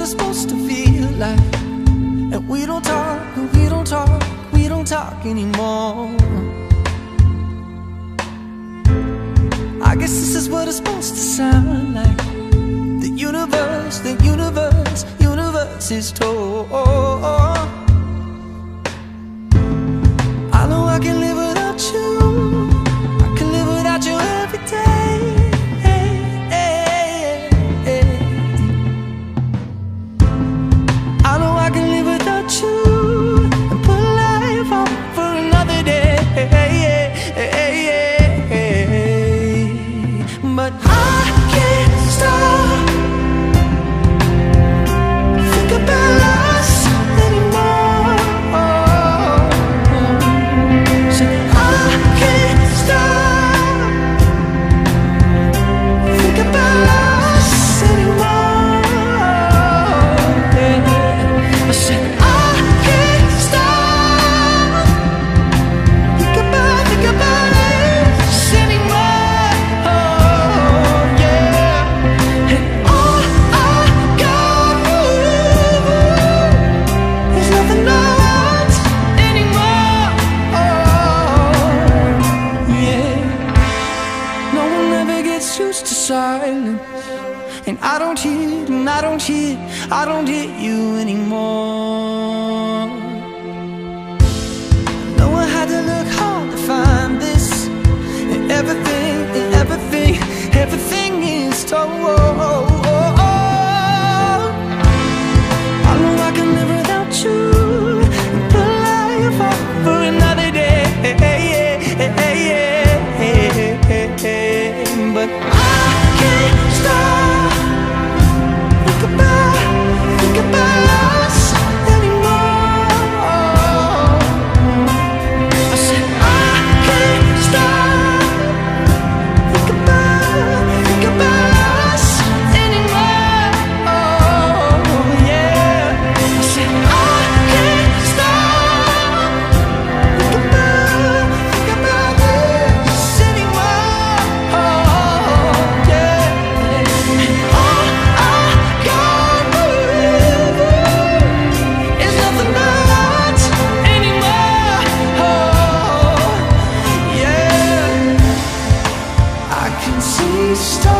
it's supposed to feel like. And we don't talk, and we don't talk, we don't talk anymore. I guess this is what it's supposed to sound like. The universe, the universe, universe is torn. Silence. And I don't hear, and I don't hear, I don't hear you anymore. stop